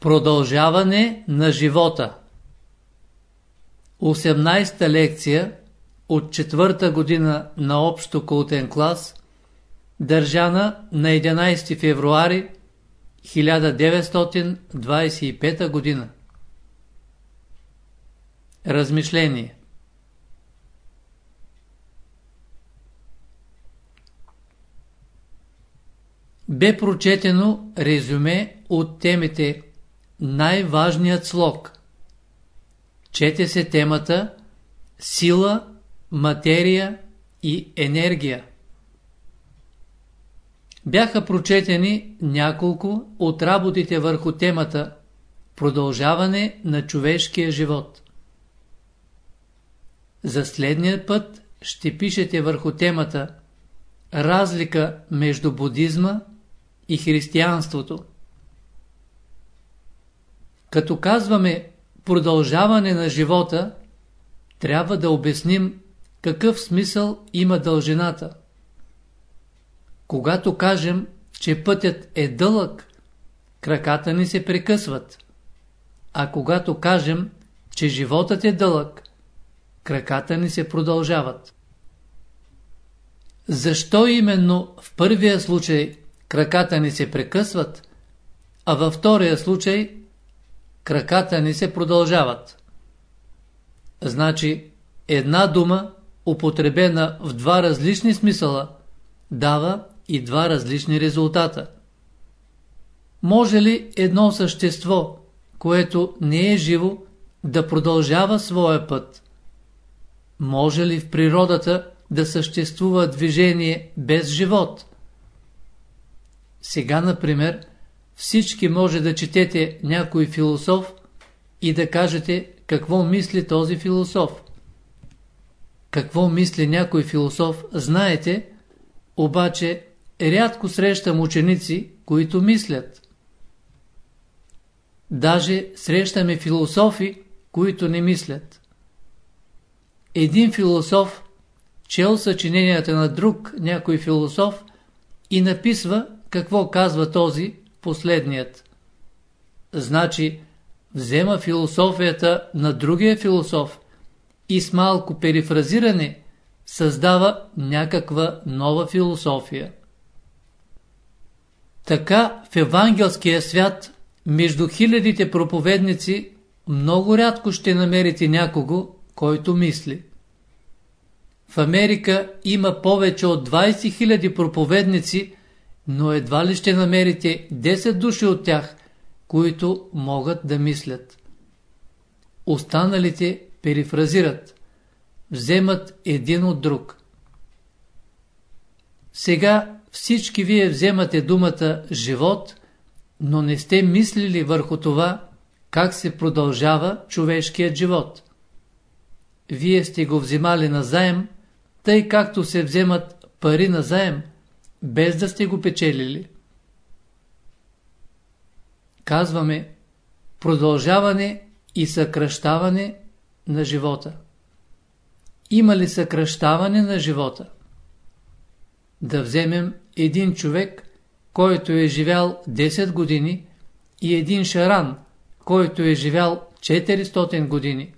Продължаване на живота 18-та лекция от четвърта година на общо култен клас, държана на 11 февруари 1925 година. Размишление Бе прочетено резюме от темите Най-важният слог. Чете се темата Сила, материя и енергия. Бяха прочетени няколко от работите върху темата Продължаване на човешкия живот. За следния път ще пишете върху темата Разлика между будизма и християнството. Като казваме продължаване на живота, трябва да обясним какъв смисъл има дължината. Когато кажем, че пътят е дълъг, краката ни се прекъсват. А когато кажем, че животът е дълъг, краката ни се продължават. Защо именно в първия случай краката ни се прекъсват, а във втория случай краката ни се продължават? Значи, една дума, употребена в два различни смисъла, дава и два различни резултата. Може ли едно същество, което не е живо, да продължава своя път? Може ли в природата да съществува движение без живот? Сега, например, всички може да четете някой философ и да кажете какво мисли този философ. Какво мисли някой философ, знаете, обаче рядко срещам ученици, които мислят. Даже срещаме философи, които не мислят. Един философ чел съчиненията на друг някой философ и написва какво казва този последният. Значи, взема философията на другия философ и с малко перифразиране създава някаква нова философия. Така в евангелския свят между хилядите проповедници много рядко ще намерите някого, който мисли. В Америка има повече от 20 000 проповедници, но едва ли ще намерите 10 души от тях, които могат да мислят. Останалите перифразират, вземат един от друг. Сега всички вие вземате думата живот, но не сте мислили върху това, как се продължава човешкият живот. Вие сте го взимали на заем, тъй както се вземат пари на заем, без да сте го печелили. Казваме продължаване и съкръщаване на живота. Има ли съкръщаване на живота? Да вземем един човек, който е живял 10 години и един шаран, който е живял 400 години.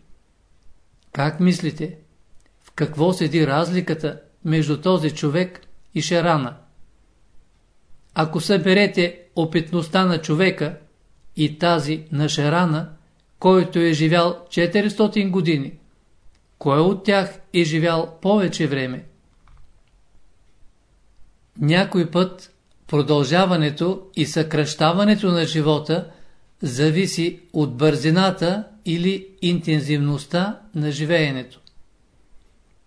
Как мислите? В какво седи разликата между този човек и шарана? Ако съберете опитността на човека и тази на шарана, който е живял 400 години, кой от тях е живял повече време? Някой път продължаването и съкръщаването на живота зависи от бързината или интензивността на живеенето.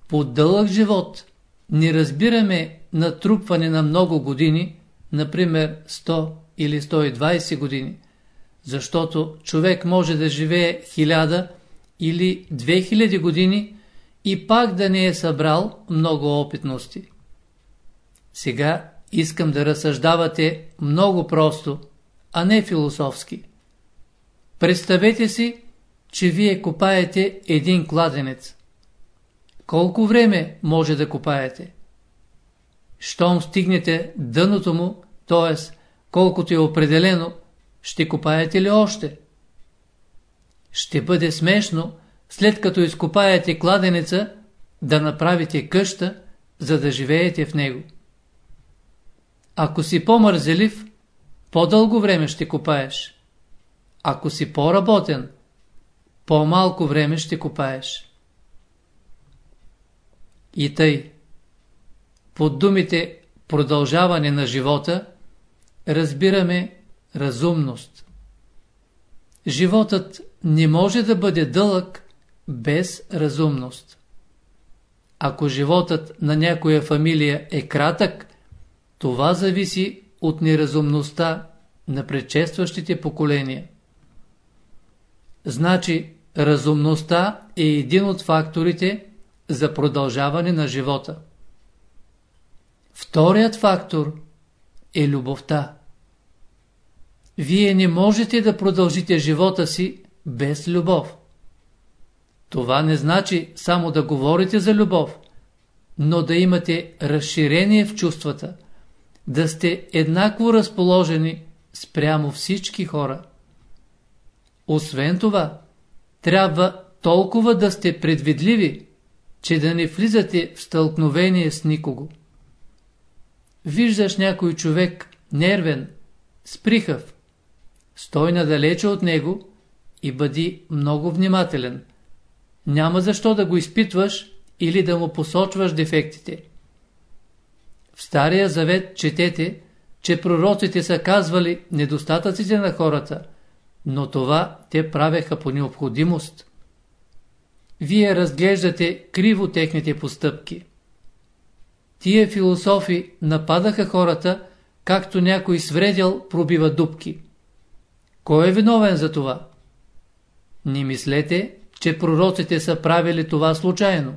По дълъг живот не разбираме натрупване на много години, например 100 или 120 години, защото човек може да живее 1000 или 2000 години и пак да не е събрал много опитности. Сега искам да разсъждавате много просто, а не философски. Представете си, че вие копаете един кладенец. Колко време може да копаете? Щом стигнете дъното му, т.е. колкото е определено, ще копаете ли още? Ще бъде смешно, след като изкопаете кладенеца, да направите къща, за да живеете в него. Ако си по-мързелив, по-дълго време ще копаеш. Ако си по-работен, по-малко време ще копаеш. И тъй, под думите продължаване на живота, разбираме разумност. Животът не може да бъде дълъг без разумност. Ако животът на някоя фамилия е кратък, това зависи от неразумността на предшестващите поколения. Значи, разумността е един от факторите за продължаване на живота. Вторият фактор е любовта. Вие не можете да продължите живота си без любов. Това не значи само да говорите за любов, но да имате разширение в чувствата, да сте еднакво разположени спрямо всички хора. Освен това, трябва толкова да сте предвидливи, че да не влизате в стълкновение с никого. Виждаш някой човек нервен, сприхав, стой надалече от него и бъди много внимателен. Няма защо да го изпитваш или да му посочваш дефектите. В Стария Завет четете, че пророците са казвали недостатъците на хората, но това те правеха по необходимост. Вие разглеждате криво техните постъпки. Тия философи нападаха хората, както някой свредел пробива дубки. Кой е виновен за това? Не мислете, че пророците са правили това случайно.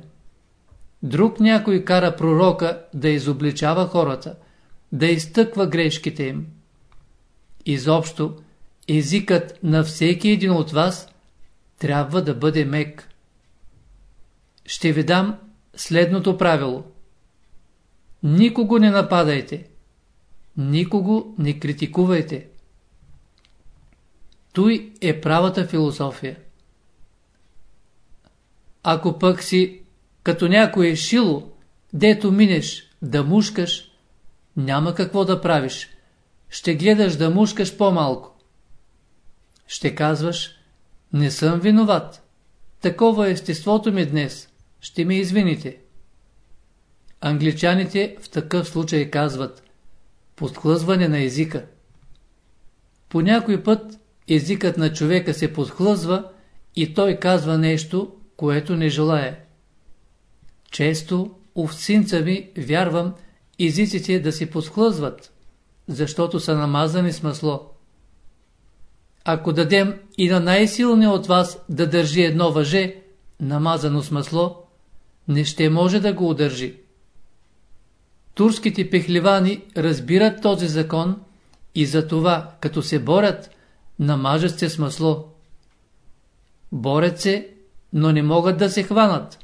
Друг някой кара пророка да изобличава хората, да изтъква грешките им. Изобщо, езикът на всеки един от вас трябва да бъде мек. Ще ви дам следното правило. Никого не нападайте. Никого не критикувайте. Той е правата философия. Ако пък си като някое шило, дето минеш да мушкаш, няма какво да правиш. Ще гледаш да мушкаш по-малко. Ще казваш, не съм виноват. Такова е естеството ми днес. Ще ме извините. Англичаните в такъв случай казват подхлъзване на езика. По някой път езикът на човека се подхлъзва и той казва нещо, което не желая. Често овцинца ми, вярвам, езиците да се подхлъзват, защото са намазани с масло. Ако дадем и на най-силния от вас да държи едно въже, намазано с масло, не ще може да го удържи. Турските пехливани разбират този закон и за това, като се борят, намажат се с масло. Борят се, но не могат да се хванат.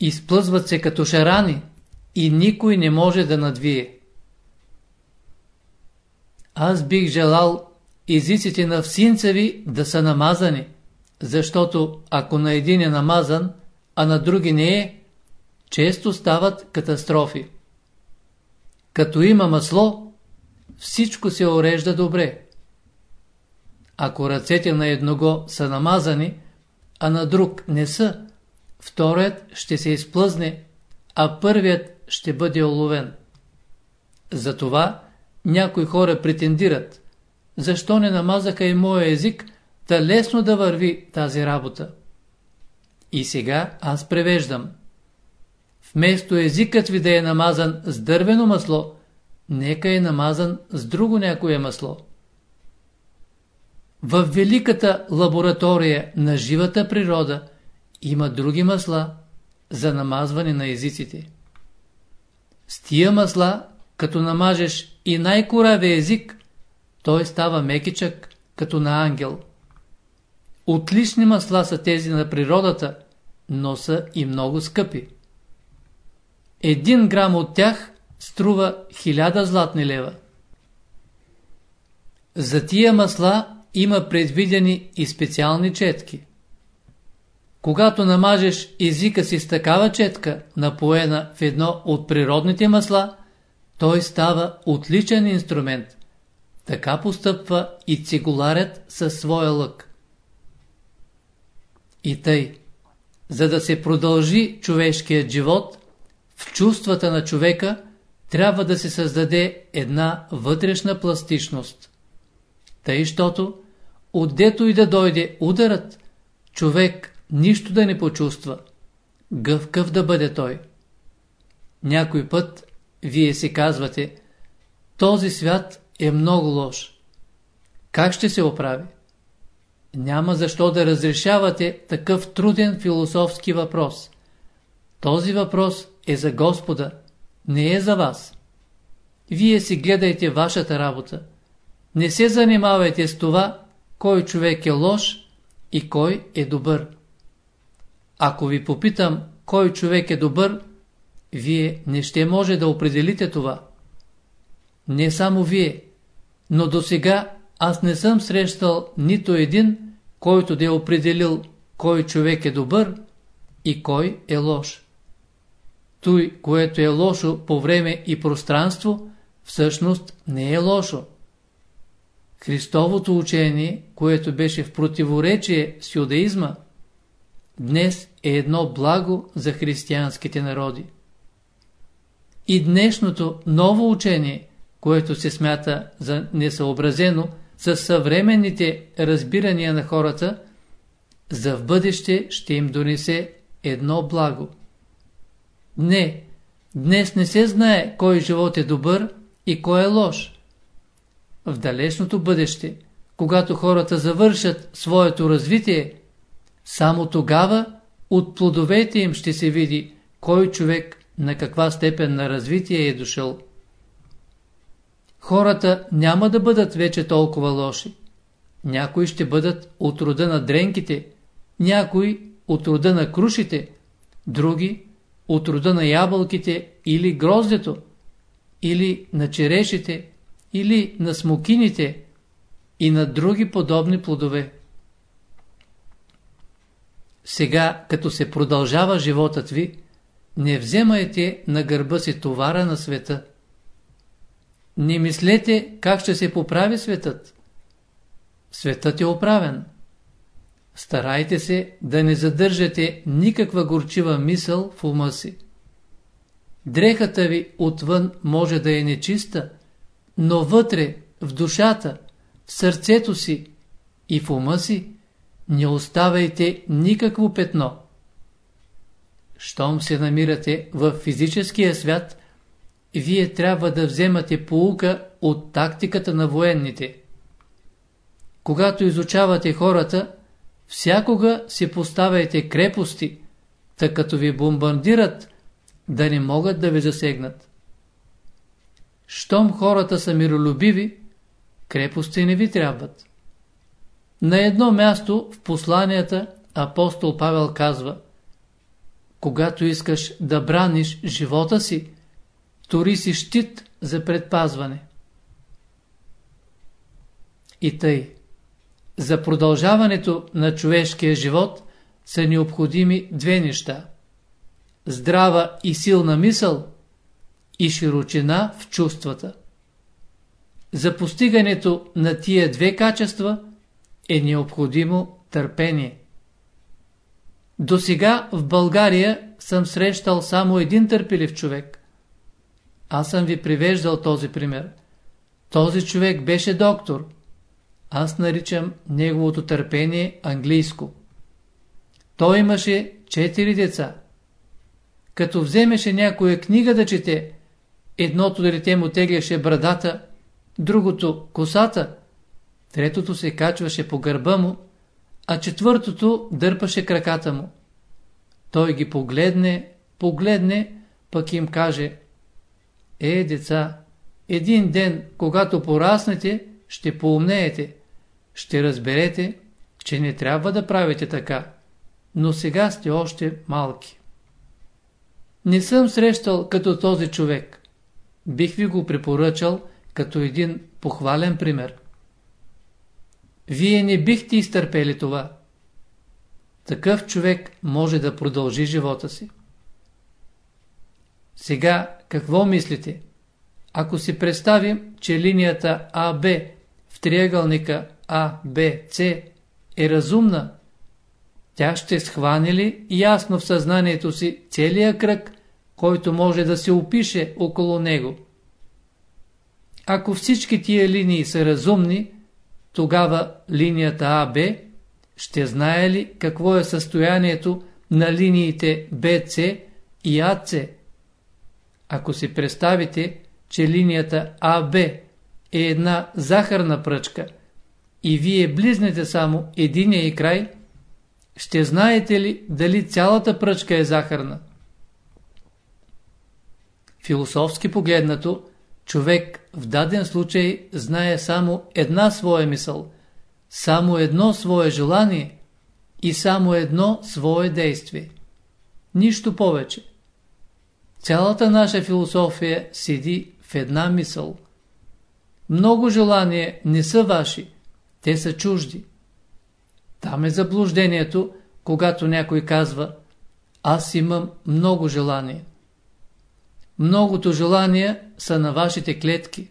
Изплъзват се като шарани и никой не може да надвие. Аз бих желал езиците на всинца ви да са намазани, защото ако на един е намазан, а на други не е, често стават катастрофи. Като има масло, всичко се орежда добре. Ако ръцете на едного са намазани, а на друг не са, вторият ще се изплъзне, а първият ще бъде оловен. Затова някои хора претендират, защо не намазаха и моя език, да лесно да върви тази работа. И сега аз превеждам. Вместо езикът ви да е намазан с дървено масло, нека е намазан с друго някое масло. В великата лаборатория на живата природа има други масла за намазване на езиците. С тия масла, като намажеш и най-коравия език, той става мекичък, като на ангел. Отлични масла са тези на природата, но са и много скъпи. Един грам от тях струва хиляда златни лева. За тия масла има предвидени и специални четки. Когато намажеш езика си с такава четка, напоена в едно от природните масла, той става отличен инструмент. Така постъпва и цигуларят със своя лък. И тъй, за да се продължи човешкият живот, в чувствата на човека трябва да се създаде една вътрешна пластичност. Тъй, щото, отдето и да дойде ударът, човек нищо да не почувства. Гъвкав да бъде той. Някой път вие си казвате, този свят е много лош. Как ще се оправи? Няма защо да разрешавате такъв труден философски въпрос. Този въпрос е за Господа, не е за вас. Вие си гледайте вашата работа. Не се занимавайте с това, кой човек е лош и кой е добър. Ако ви попитам, кой човек е добър, вие не ще може да определите това. Не само вие, но до сега аз не съм срещал нито един, който да е определил кой човек е добър и кой е лош. Той, което е лошо по време и пространство, всъщност не е лошо. Христовото учение, което беше в противоречие с юдаизма, днес е едно благо за християнските народи. И днешното ново учение, което се смята за несъобразено с съвременните разбирания на хората, за в бъдеще ще им донесе едно благо. Не, днес не се знае кой живот е добър и кой е лош. В далечното бъдеще, когато хората завършат своето развитие, само тогава от плодовете им ще се види кой човек на каква степен на развитие е дошъл. Хората няма да бъдат вече толкова лоши. Някои ще бъдат от рода на дренките, някои от рода на крушите, други от рода на ябълките или гроздето, или на черешите, или на смокините и на други подобни плодове. Сега, като се продължава животът ви, не вземайте на гърба си товара на света. Не мислете как ще се поправи светът. Светът е оправен. Старайте се да не задържате никаква горчива мисъл в ума си. Дрехата ви отвън може да е нечиста, но вътре, в душата, в сърцето си и в ума си, не оставяйте никакво петно. Щом се намирате в физическия свят, вие трябва да вземате поука от тактиката на военните. Когато изучавате хората, всякога си поставяйте крепости, тъй като ви бомбардират, да не могат да ви засегнат. Щом хората са миролюбиви, крепости не ви трябват. На едно място в посланията апостол Павел казва Когато искаш да браниш живота си, тори си щит за предпазване. И тъй, за продължаването на човешкия живот са необходими две неща. Здрава и силна мисъл и широчина в чувствата. За постигането на тия две качества е необходимо търпение. До сега в България съм срещал само един търпелив човек. Аз съм ви привеждал този пример. Този човек беше доктор. Аз наричам неговото търпение английско. Той имаше четири деца. Като вземеше някоя книга да чете, едното дете му тегляше брадата, другото косата, третото се качваше по гърба му, а четвъртото дърпаше краката му. Той ги погледне, погледне, пък им каже Е, деца, един ден, когато пораснете, ще поумнеете, ще разберете, че не трябва да правите така, но сега сте още малки. Не съм срещал като този човек. Бих ви го препоръчал като един похвален пример. вие не бихте изтърпели това. Такъв човек може да продължи живота си. Сега, какво мислите? Ако си представим, че линията АБ в триъгълника АБЦ е разумна, тя ще схване ли ясно в съзнанието си целия кръг, който може да се опише около него? Ако всички тия линии са разумни, тогава линията АБ ще знае ли какво е състоянието на линиите BC и AC? Ако си представите, че линията АБ е една захарна пръчка и вие близнете само единия и край, ще знаете ли дали цялата пръчка е захарна? Философски погледнато, човек в даден случай знае само една своя мисъл, само едно свое желание и само едно свое действие. Нищо повече. Цялата наша философия седи в една мисъл. Много желания не са ваши, те са чужди. Там е заблуждението, когато някой казва аз имам много желания. Многото желания са на вашите клетки.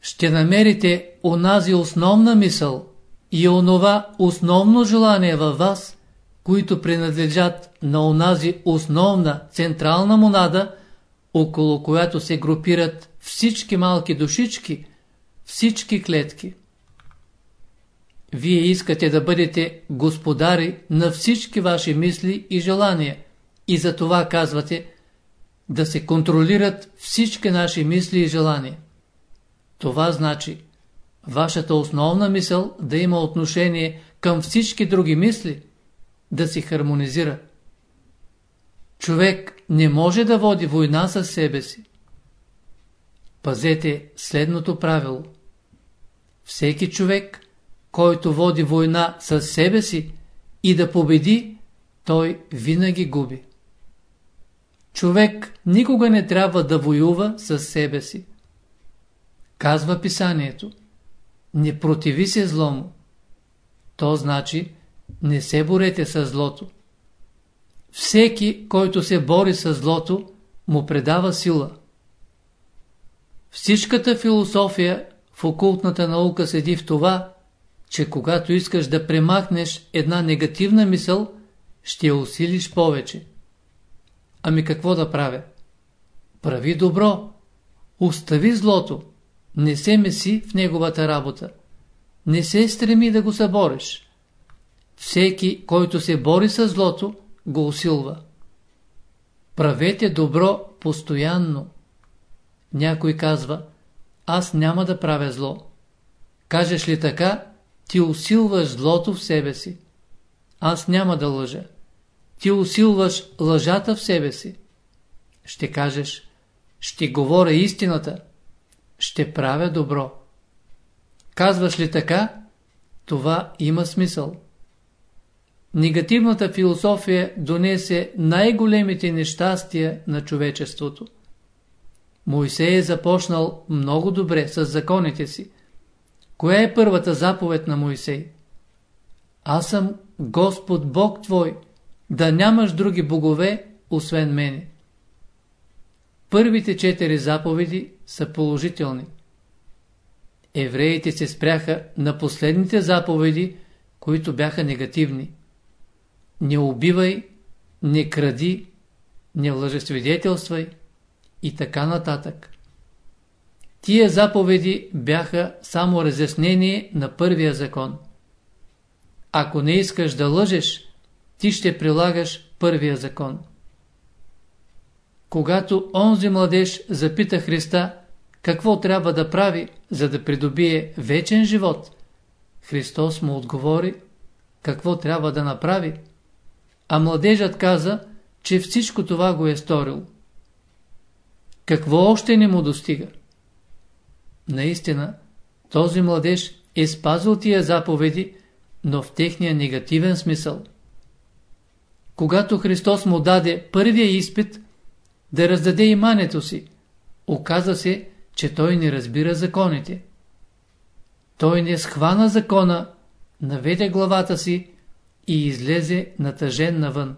Ще намерите онази основна мисъл и онова основно желание във вас, които принадлежат на онази основна централна монада, около която се групират всички малки душички, всички клетки. Вие искате да бъдете господари на всички ваши мисли и желания и за това казвате да се контролират всички наши мисли и желания. Това значи вашата основна мисъл да има отношение към всички други мисли, да се хармонизира. Човек не може да води война със себе си. Пазете следното правило. Всеки човек, който води война със себе си и да победи, той винаги губи. Човек никога не трябва да воюва със себе си. Казва писанието. Не противи се злому. То значи не се борете с злото. Всеки, който се бори с злото, му предава сила. Всичката философия в окултната наука седи в това, че когато искаш да премахнеш една негативна мисъл, ще я усилиш повече. Ами какво да правя? Прави добро. Остави злото. Не се меси в неговата работа. Не се стреми да го събориш. Всеки, който се бори с злото, го усилва. Правете добро постоянно. Някой казва, аз няма да правя зло. Кажеш ли така, ти усилваш злото в себе си. Аз няма да лъжа. Ти усилваш лъжата в себе си. Ще кажеш, ще говоря истината, ще правя добро. Казваш ли така, това има смисъл. Негативната философия донесе най-големите нещастия на човечеството. Моисей е започнал много добре с законите си. Коя е първата заповед на Моисей? Аз съм Господ Бог твой, да нямаш други богове, освен мене. Първите четири заповеди са положителни. Евреите се спряха на последните заповеди, които бяха негативни. Не убивай, не кради, не лъжесвидетелствай и така нататък. Тия заповеди бяха само разяснение на първия закон. Ако не искаш да лъжеш, ти ще прилагаш първия закон. Когато онзи младеж запита Христа какво трябва да прави, за да придобие вечен живот, Христос му отговори какво трябва да направи, а младежът каза, че всичко това го е сторил. Какво още не му достига? Наистина, този младеж е спазил тия заповеди, но в техния негативен смисъл. Когато Христос му даде първия изпит да раздаде имането си, оказа се, че той не разбира законите. той не схвана закона, наведе главата си и излезе натъжен навън.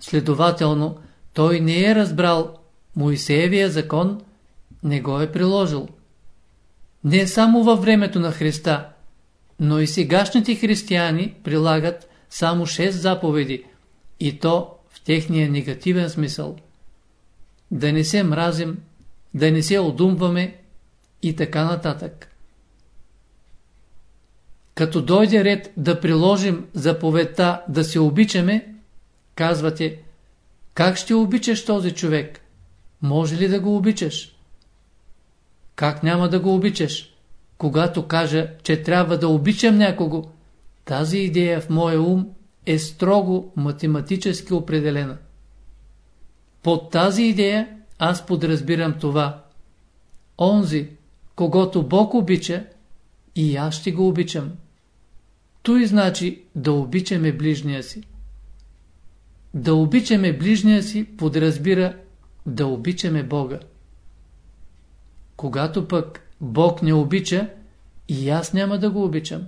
Следователно, той не е разбрал Моисеевия закон, не го е приложил. Не само във времето на Христа, но и сегашните християни прилагат само 6 заповеди, и то в техния негативен смисъл. Да не се мразим, да не се одумваме и така нататък. Като дойде ред да приложим заповедта да се обичаме, казвате, как ще обичаш този човек? Може ли да го обичаш? Как няма да го обичаш? Когато кажа, че трябва да обичам някого, тази идея в моя ум е строго математически определена. Под тази идея аз подразбирам това. Онзи, когато Бог обича, и аз ще го обичам. Той значи да обичаме ближния си. Да обичаме ближния си подразбира да обичаме Бога. Когато пък Бог не обича, и аз няма да го обичам.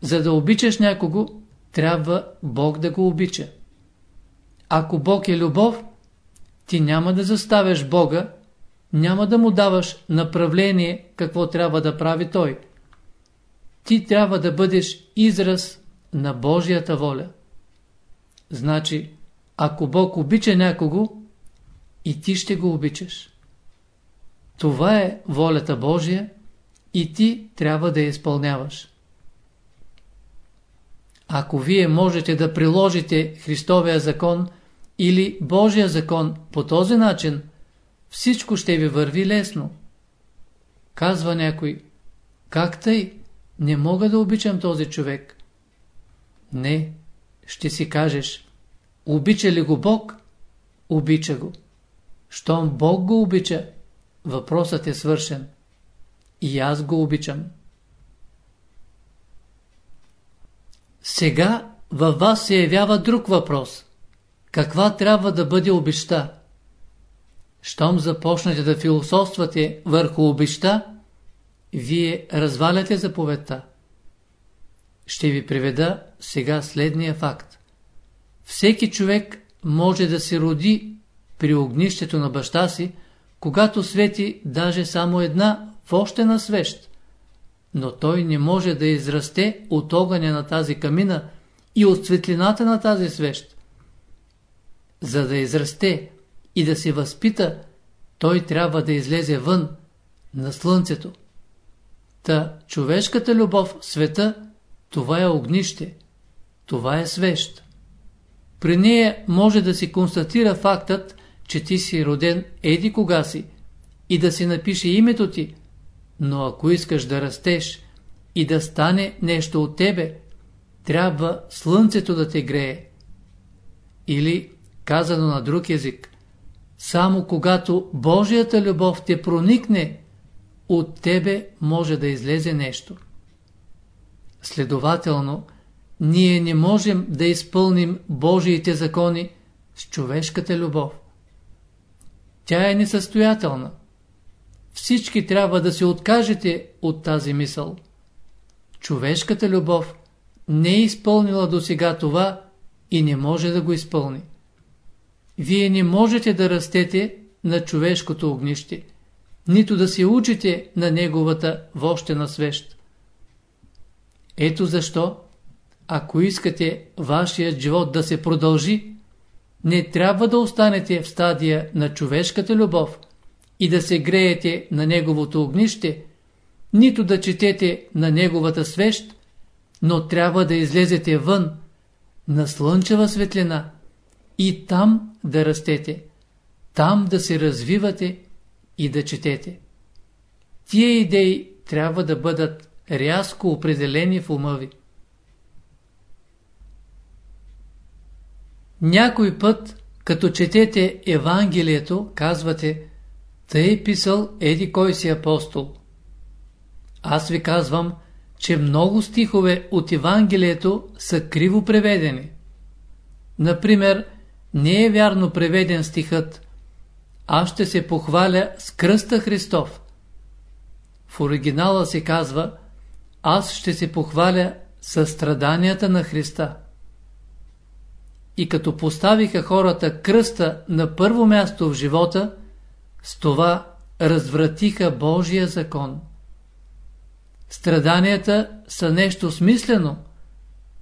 За да обичаш някого, трябва Бог да го обича. Ако Бог е любов, ти няма да заставяш Бога, няма да му даваш направление какво трябва да прави Той. Ти трябва да бъдеш израз на Божията воля. Значи, ако Бог обича някого, и ти ще го обичаш. Това е волята Божия и ти трябва да я изпълняваш. Ако вие можете да приложите Христовия закон или Божия закон по този начин, всичко ще ви върви лесно. Казва някой, как тъй? Не мога да обичам този човек. Не, ще си кажеш, обича ли го Бог? Обича го. Щом Бог го обича, въпросът е свършен. И аз го обичам. Сега във вас се явява друг въпрос. Каква трябва да бъде обеща? Щом започнете да философствате върху обеща, вие разваляте заповедта. Ще ви приведа сега следния факт. Всеки човек може да се роди при огнището на баща си, когато свети даже само една вощена свещ. Но той не може да израсте от огъня на тази камина и от светлината на тази свещ. За да израсте и да се възпита, той трябва да излезе вън, на слънцето. Та човешката любов в света, това е огнище, това е свещ. При нея може да се констатира фактът, че ти си роден еди кога си и да се напише името ти, но ако искаш да растеш и да стане нещо от тебе, трябва слънцето да те грее. Или, казано на друг език, само когато Божията любов те проникне, от тебе може да излезе нещо. Следователно, ние не можем да изпълним Божиите закони с човешката любов. Тя е несъстоятелна. Всички трябва да се откажете от тази мисъл. Човешката любов не е изпълнила до сега това и не може да го изпълни. Вие не можете да растете на човешкото огнище, нито да се учите на неговата вощена свещ. Ето защо, ако искате вашият живот да се продължи, не трябва да останете в стадия на човешката любов и да се греете на неговото огнище, нито да четете на неговата свещ, но трябва да излезете вън, на слънчева светлина и там да растете, там да се развивате и да четете. Тия идеи трябва да бъдат рязко определени в ума ви. Някой път, като четете Евангелието, казвате, тъй е писал еди кой си апостол. Аз ви казвам, че много стихове от Евангелието са криво преведени. Например, не е вярно преведен стихът Аз ще се похваля с кръста Христов. в оригинала се казва Аз ще се похваля със страданията на Христа. И като поставиха хората кръста на първо място в живота, с това развратиха Божия закон. Страданията са нещо смислено,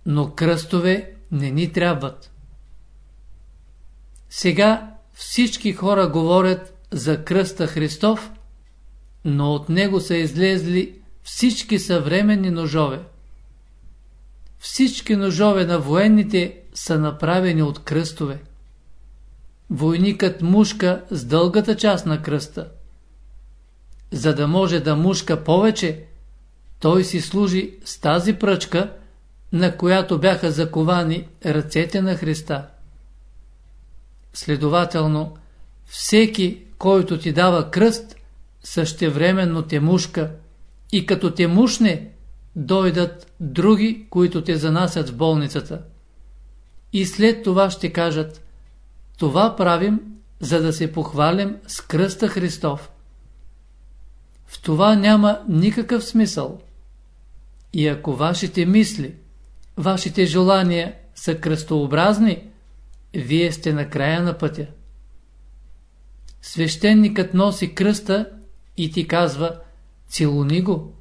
но кръстове не ни трябват. Сега всички хора говорят за кръста Христов, но от него са излезли всички съвременни ножове. Всички ножове на военните са направени от кръстове. Войникът мушка с дългата част на кръста. За да може да мушка повече, той си служи с тази пръчка, на която бяха заковани ръцете на Христа. Следователно, всеки, който ти дава кръст, същевременно те мушка и като те мушне, дойдат други, които те занасят в болницата. И след това ще кажат, това правим, за да се похвалим с кръста Христов. В това няма никакъв смисъл. И ако вашите мисли, вашите желания са кръстообразни, вие сте на края на пътя. Свещеникът носи кръста и ти казва «Целуни го».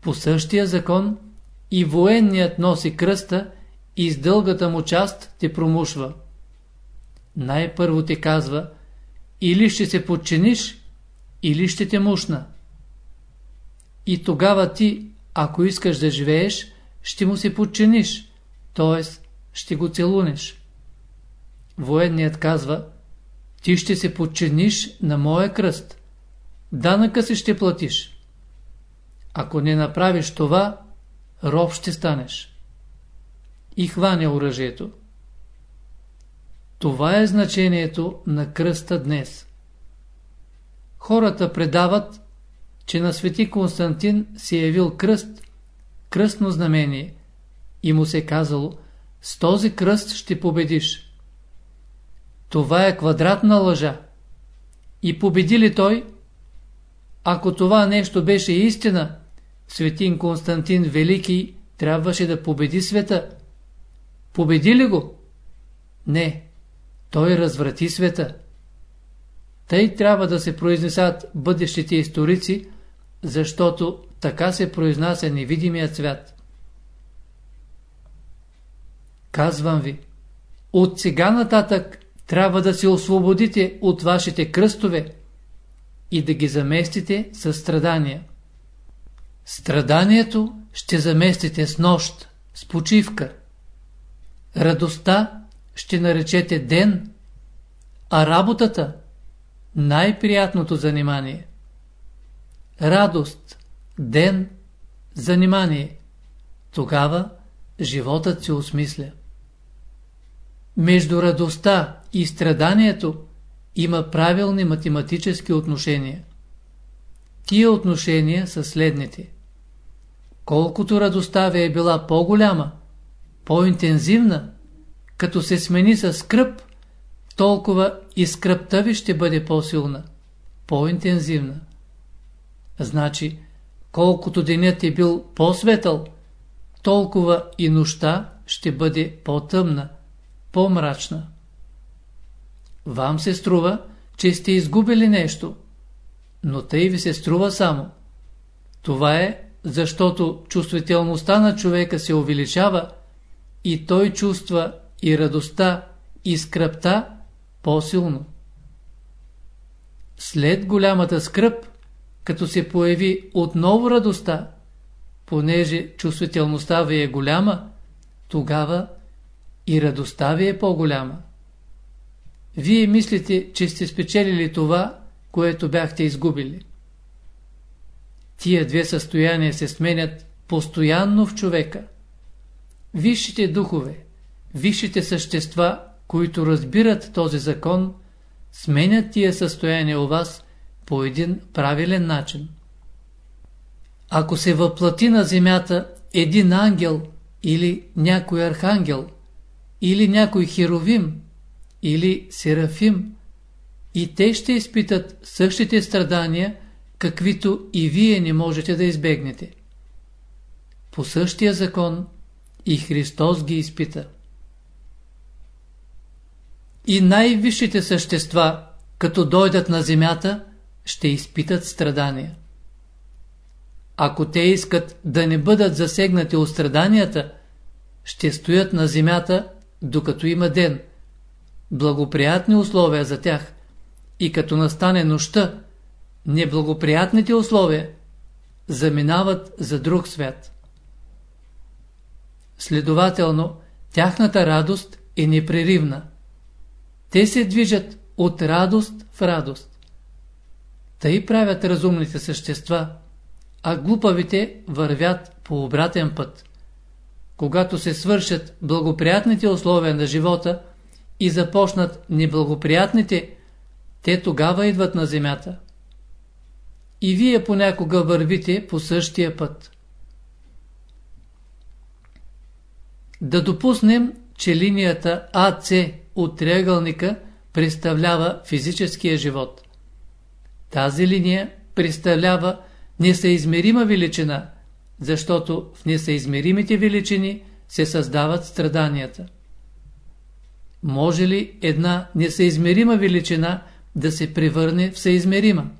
По същия закон и военният носи кръста и с дългата му част те промушва. Най-първо ти казва или ще се подчиниш, или ще те мушна. И тогава ти, ако искаш да живееш, ще му се подчиниш, т.е. ще го целунеш. Военният казва, ти ще се подчиниш на моя кръст. Данъка си ще платиш. Ако не направиш това, роб ще станеш. И хване оръжието. Това е значението на кръста днес. Хората предават, че на свети Константин се явил кръст, кръстно знамение, и му се казало, с този кръст ще победиш. Това е квадратна лъжа. И победи ли той? Ако това нещо беше истина, светин Константин Велики трябваше да победи света. Победи ли го? Не, той разврати света. Тъй трябва да се произнесат бъдещите историци, защото така се произнася невидимият свят. Казвам ви, от сега нататък трябва да се освободите от вашите кръстове и да ги заместите с страдания. Страданието ще заместите с нощ, с почивка. Радостта ще наречете ден, а работата – най-приятното занимание. Радост, ден, занимание. Тогава животът се осмисля. Между радостта и страданието има правилни математически отношения. Тия отношения са следните. Колкото радостта ви е била по-голяма, по-интензивна, като се смени с скръп, толкова и скръпта ви ще бъде по-силна, по-интензивна. Значи, колкото денят е бил по-светъл, толкова и нощта ще бъде по-тъмна, по-мрачна. Вам се струва, че сте изгубили нещо, но тъй ви се струва само. Това е, защото чувствителността на човека се увеличава и той чувства и радостта и скръпта по-силно. След голямата скръп, като се появи отново радостта, понеже чувствителността ви е голяма, тогава и радостта ви е по-голяма. Вие мислите, че сте спечелили това, което бяхте изгубили. Тия две състояния се сменят постоянно в човека. Висшите духове, висшите същества, които разбират този закон, сменят тия състояния у вас по един правилен начин. Ако се въплати на земята един ангел или някой архангел, или някой херовим, или серафим, и те ще изпитат същите страдания, каквито и вие не можете да избегнете. По същия закон и Христос ги изпита. И най-висшите същества, като дойдат на земята, ще изпитат страдания. Ако те искат да не бъдат засегнати от страданията, ще стоят на земята, докато има ден, благоприятни условия за тях, и като настане нощта, неблагоприятните условия заминават за друг свят. Следователно, тяхната радост е непреривна. Те се движат от радост в радост. Тъй правят разумните същества, а глупавите вървят по обратен път. Когато се свършат благоприятните условия на живота и започнат неблагоприятните, те тогава идват на земята. И вие понякога вървите по същия път. Да допуснем, че линията АЦ от триъгълника представлява физическия живот. Тази линия представлява несъизмерима величина, защото в несъизмеримите величини се създават страданията. Може ли една несъизмерима величина да се превърне в съизмерима?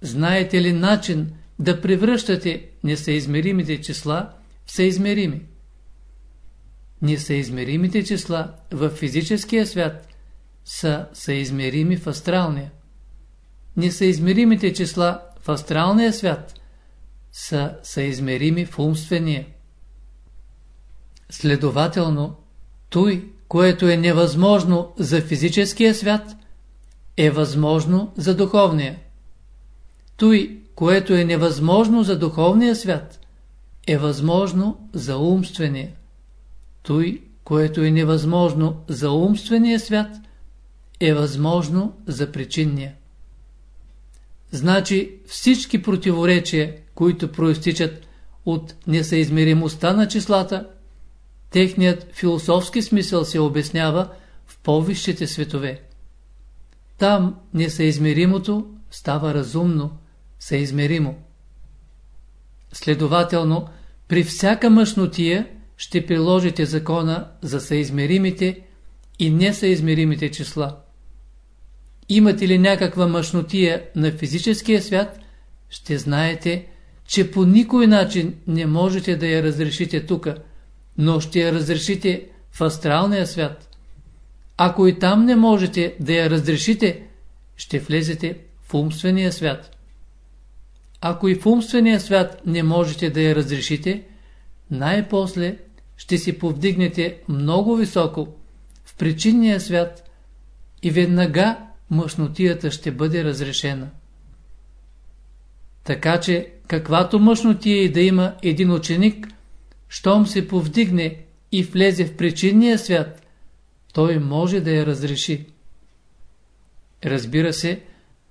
Знаете ли начин да превръщате несъизмеримите числа в съизмерими? Несъизмеримите числа в физическия свят са съизмерими в астралния. Несъизмеримите числа в астралния свят са съизмерими в умствения. Следователно, той, което е невъзможно за физическия свят, е възможно за духовния. Той, което е невъзможно за духовния свят, е възможно за умствения. Той, което е невъзможно за умствения свят, е възможно за причинния. Значи всички противоречия, които проистичат от несъизмеримостта на числата, техният философски смисъл се обяснява в по-висшите светове. Там несъизмеримото става разумно, съизмеримо. Следователно, при всяка мъжнотия ще приложите закона за съизмеримите и несъизмеримите числа. Имате ли някаква мъжнотия на физическия свят, ще знаете, че по никой начин не можете да я разрешите тук, но ще я разрешите в астралния свят. Ако и там не можете да я разрешите, ще влезете в умствения свят. Ако и в умствения свят не можете да я разрешите, най-после ще си повдигнете много високо в причинния свят и веднага мъжнотията ще бъде разрешена. Така че, каквато мъжнотия и да има един ученик, щом се повдигне и влезе в причинния свят, той може да я разреши. Разбира се,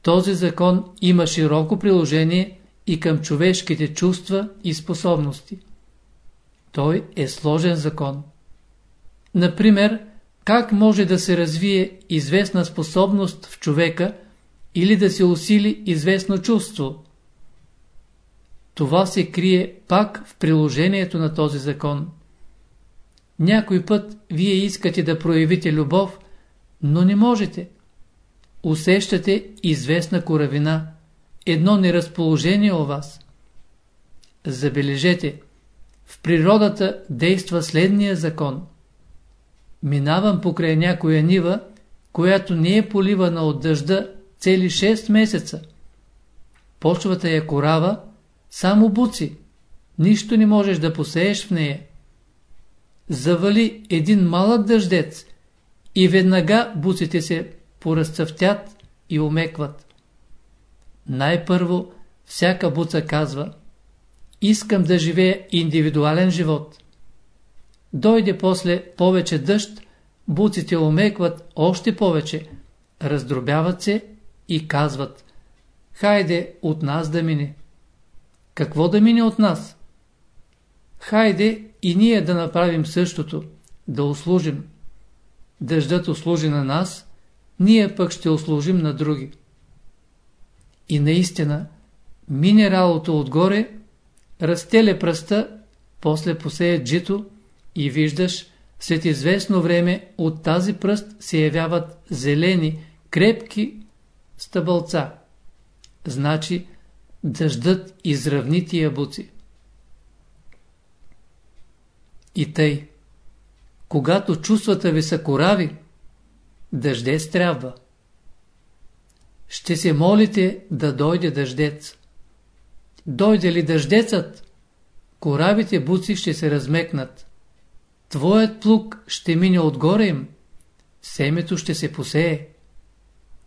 този закон има широко приложение и към човешките чувства и способности. Той е сложен закон. Например, как може да се развие известна способност в човека или да се усили известно чувство? Това се крие пак в приложението на този закон. Някой път вие искате да проявите любов, но не можете. Усещате известна коравина, едно неразположение у вас. Забележете, в природата действа следния закон – Минавам покрай някоя нива, която не е поливана от дъжда цели 6 месеца. Почвата е корава, само буци. Нищо не можеш да посееш в нея. Завали един малък дъждец и веднага буците се поразцъфтят и умекват. Най-първо всяка буца казва Искам да живея индивидуален живот. Дойде после повече дъжд, буците омекват още повече, раздробяват се и казват Хайде от нас да мине. Какво да мине от нас? Хайде и ние да направим същото, да услужим. Дъждът услужи на нас, ние пък ще услужим на други. И наистина, минералото отгоре, разтеле пръста, после посеят джито и виждаш, след известно време от тази пръст се явяват зелени, крепки стъбълца. Значи, дъждът изравни тия буци. И тъй, когато чувствата ви са корави, дъждец трябва. Ще се молите да дойде дъждец. Дойде ли дъждецът, коравите буци ще се размекнат. Твоят плуг ще мине отгоре им, семето ще се посее.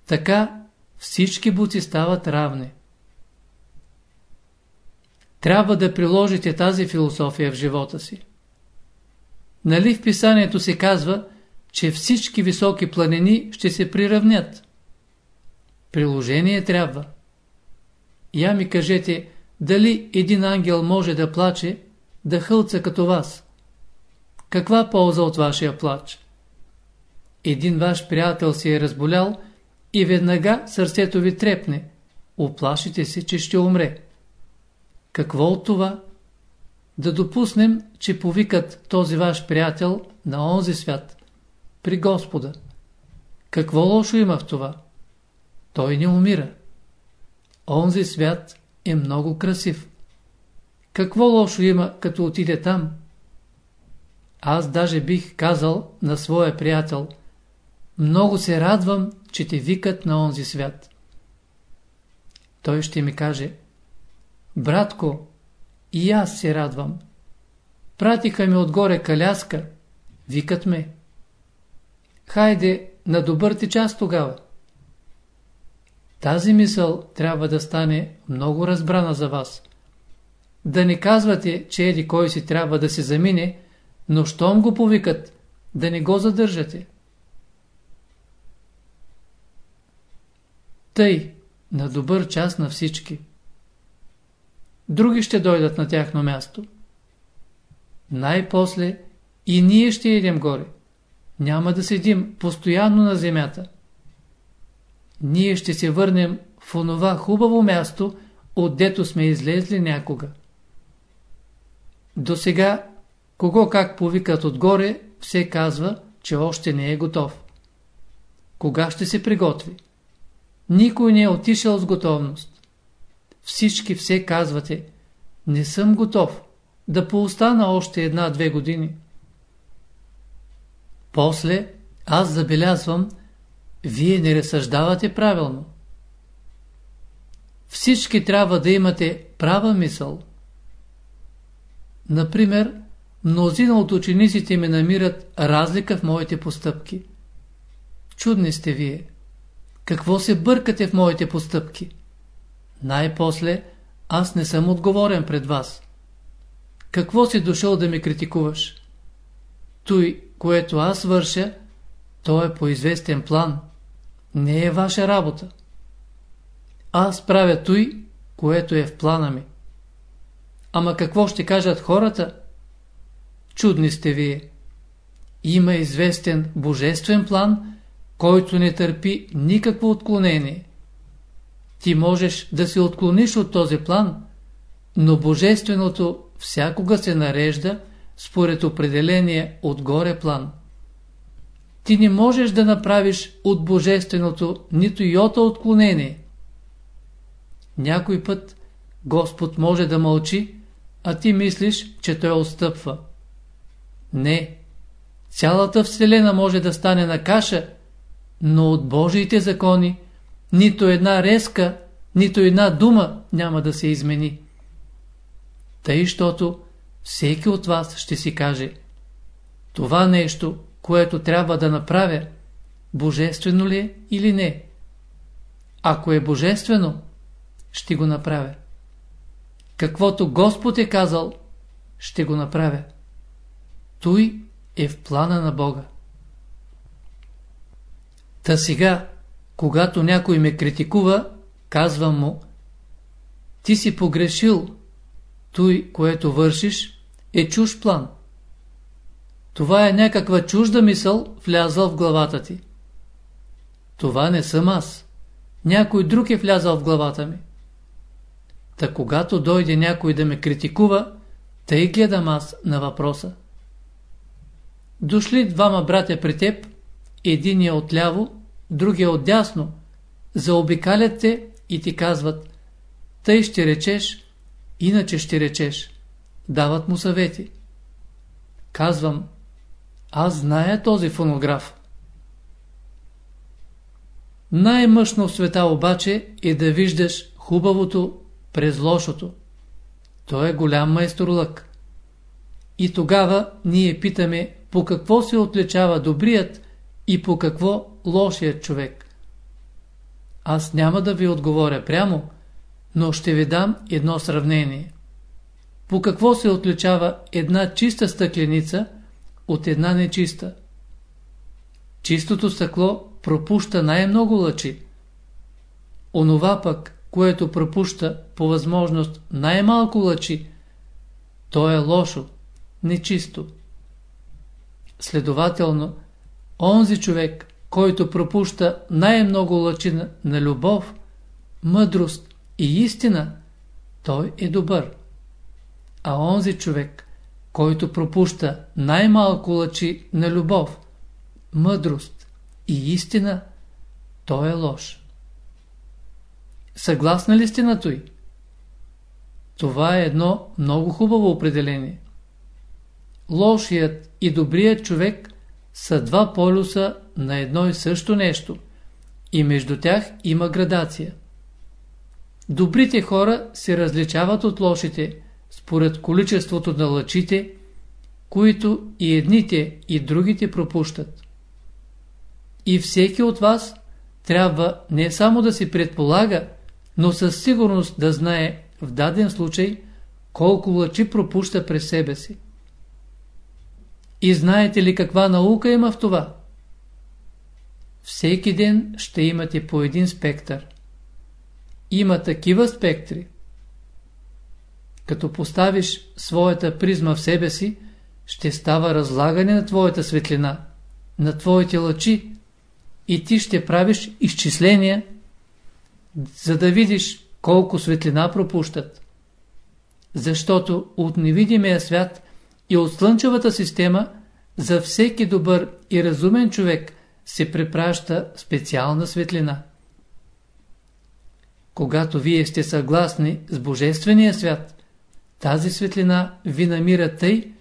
Така всички буци стават равни. Трябва да приложите тази философия в живота си. Нали в писанието се казва, че всички високи планини ще се приравнят? Приложение трябва. Я ми кажете, дали един ангел може да плаче, да хълца като вас? Каква полза от вашия плач? Един ваш приятел си е разболял и веднага сърцето ви трепне. Оплашите се, че ще умре. Какво от това? Да допуснем, че повикат този ваш приятел на онзи свят, при Господа. Какво лошо има в това? Той не умира. Онзи свят е много красив. Какво лошо има, като отиде там? Аз даже бих казал на своя приятел, много се радвам, че те викат на онзи свят. Той ще ми каже, братко, и аз се радвам. Пратиха ми отгоре каляска, викат ме. Хайде, на добър ти час тогава. Тази мисъл трябва да стане много разбрана за вас. Да не казвате, че еди кой си трябва да се замине, но щом го повикат, да не го задържате. Тъй, на добър час на всички. Други ще дойдат на тяхно място. Най-после и ние ще идем горе. Няма да седим постоянно на земята. Ние ще се върнем в онова хубаво място, отдето сме излезли някога. До сега, кого как повикат отгоре, все казва, че още не е готов. Кога ще се приготви? Никой не е отишъл с готовност. Всички все казвате, не съм готов да поостана още една-две години. После аз забелязвам, вие не разсъждавате правилно. Всички трябва да имате права мисъл. Например, мнозина от учениците ми намират разлика в моите постъпки. Чудни сте вие. Какво се бъркате в моите постъпки? Най-после, аз не съм отговорен пред вас. Какво си дошъл да ме критикуваш? Той, което аз върша, то е по известен план. Не е ваша работа. Аз правя той, което е в плана ми. Ама какво ще кажат хората? Чудни сте вие. Има известен божествен план, който не търпи никакво отклонение. Ти можеш да се отклониш от този план, но Божественото всякога се нарежда според определения отгоре план. Ти не можеш да направиш от Божественото нито йота отклонение. Някой път Господ може да мълчи, а ти мислиш, че Той отстъпва. Не, цялата Вселена може да стане на каша, но от Божиите закони нито една резка, нито една дума няма да се измени. Тъй, щото всеки от вас ще си каже това нещо, което трябва да направя, божествено ли е или не? Ако е божествено, ще го направя. Каквото Господ е казал, ще го направя. Той е в плана на Бога. Та сега, когато някой ме критикува, казвам му, ти си погрешил, той, което вършиш, е чуж план. Това е някаква чужда мисъл, влязъл в главата ти. Това не съм аз. някой друг е влязал в главата ми. Та когато дойде някой да ме критикува, тъй гледам аз на въпроса. Дошли двама братя при теб, единия отляво, другия отдясно, заобикалят те и ти казват, тъй ще речеш, иначе ще речеш. Дават му съвети. Казвам, аз зная този фонограф. Най-мъжно в света обаче е да виждаш хубавото през лошото. Той е голям майсторлък. И тогава ние питаме по какво се отличава добрият и по какво лошият човек. Аз няма да ви отговоря прямо, но ще ви дам едно сравнение. По какво се отличава една чиста стъкленица от една нечиста? Чистото стъкло пропуща най-много лъчи. Онова пък, което пропуща по възможност най-малко лъчи, то е лошо, нечисто. Следователно, онзи човек, който пропуща най-много лъчи на, на любов, мъдрост и истина, той е добър. А онзи човек, който пропуща най-малко лъчи на любов, мъдрост и истина, той е лош. Съгласна ли сте на той? Това е едно много хубаво определение. Лошият и добрият човек са два полюса на едно и също нещо и между тях има градация. Добрите хора се различават от лошите според количеството на лъчите, които и едните и другите пропущат. И всеки от вас трябва не само да си предполага, но със сигурност да знае в даден случай колко лъчи пропуща през себе си. И знаете ли каква наука има в това? Всеки ден ще имате по един спектър. Има такива спектри. Като поставиш своята призма в себе си, ще става разлагане на твоята светлина, на твоите лъчи и ти ще правиш изчисления, за да видиш колко светлина пропущат. Защото от невидимия свят и от Слънчевата система за всеки добър и разумен човек се препраща специална светлина. Когато вие сте съгласни с Божествения свят, тази светлина ви намира тъй,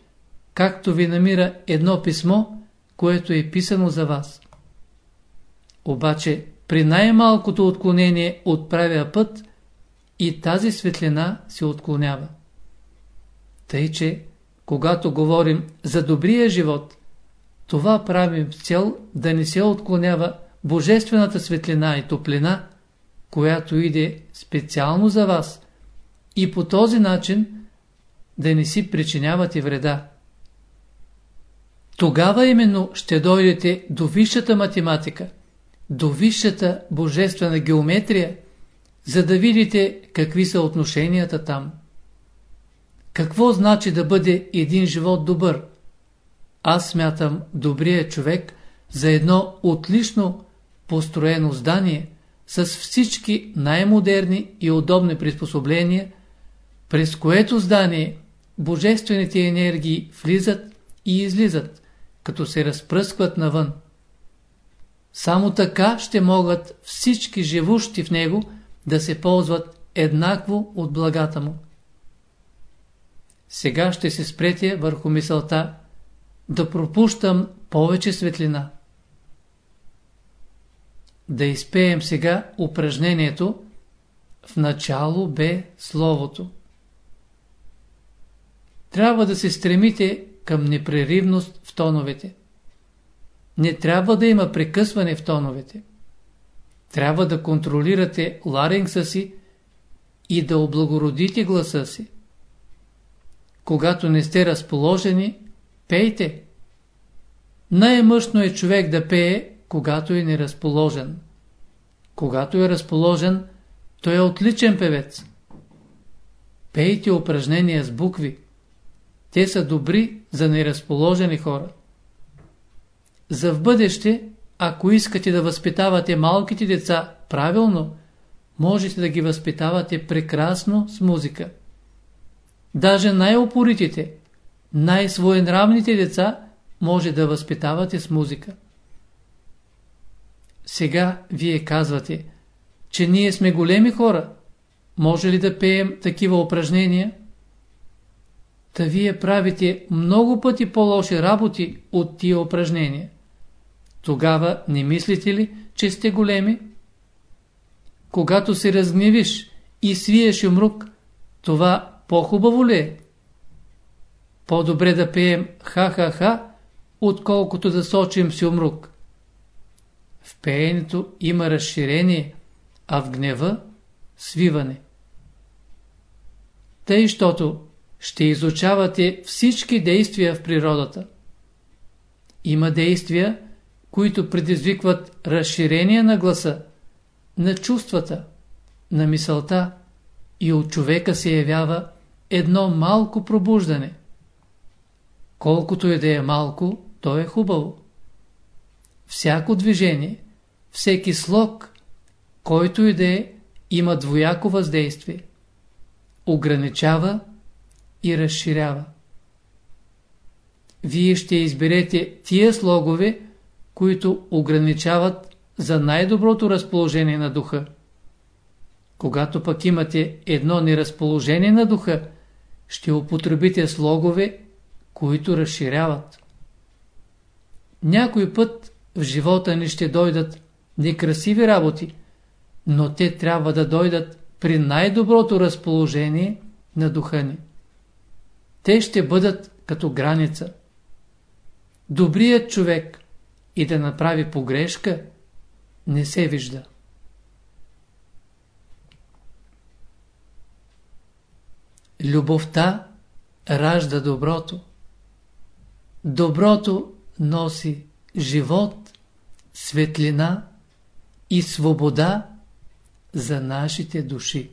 както ви намира едно писмо, което е писано за вас. Обаче при най-малкото отклонение от правия път и тази светлина се отклонява. Тъй, че когато говорим за добрия живот, това правим с цел да не се отклонява божествената светлина и топлина, която иде специално за вас и по този начин да не си причинявате вреда. Тогава именно ще дойдете до висшата математика, до висшата божествена геометрия, за да видите какви са отношенията там. Какво значи да бъде един живот добър? Аз смятам добрия човек за едно отлично построено здание с всички най-модерни и удобни приспособления, през което здание божествените енергии влизат и излизат, като се разпръскват навън. Само така ще могат всички живущи в него да се ползват еднакво от благата му. Сега ще се спрете върху мисълта да пропущам повече светлина. Да изпеем сега упражнението в начало бе Словото. Трябва да се стремите към непреривност в тоновете. Не трябва да има прекъсване в тоновете. Трябва да контролирате ларингса си и да облагородите гласа си. Когато не сте разположени, пейте. Най-мъжно е човек да пее, когато е неразположен. Когато е разположен, той е отличен певец. Пейте упражнения с букви. Те са добри за неразположени хора. За в бъдеще, ако искате да възпитавате малките деца правилно, можете да ги възпитавате прекрасно с музика. Даже най-опоритите, най-своенравните деца може да възпитавате с музика. Сега вие казвате, че ние сме големи хора. Може ли да пеем такива упражнения? Та вие правите много пъти по-лоши работи от тия упражнения. Тогава не мислите ли, че сте големи? Когато се разгневиш и свиеш умрук, това по-хубаво ли е? По-добре да пеем ха-ха-ха, отколкото да сочим си умрук. В пеенето има разширение, а в гнева – свиване. Тъй, щото ще изучавате всички действия в природата. Има действия, които предизвикват разширение на гласа, на чувствата, на мисълта и от човека се явява едно малко пробуждане. Колкото и да е малко, то е хубаво. Всяко движение, всеки слог, който и да е, има двояко въздействие. Ограничава и разширява. Вие ще изберете тия слогове, които ограничават за най-доброто разположение на духа. Когато пък имате едно неразположение на духа, ще употребите слогове, които разширяват. Някой път в живота ни ще дойдат некрасиви работи, но те трябва да дойдат при най-доброто разположение на духа ни. Те ще бъдат като граница. Добрият човек и да направи погрешка не се вижда. Любовта ражда доброто. Доброто носи живот, светлина и свобода за нашите души.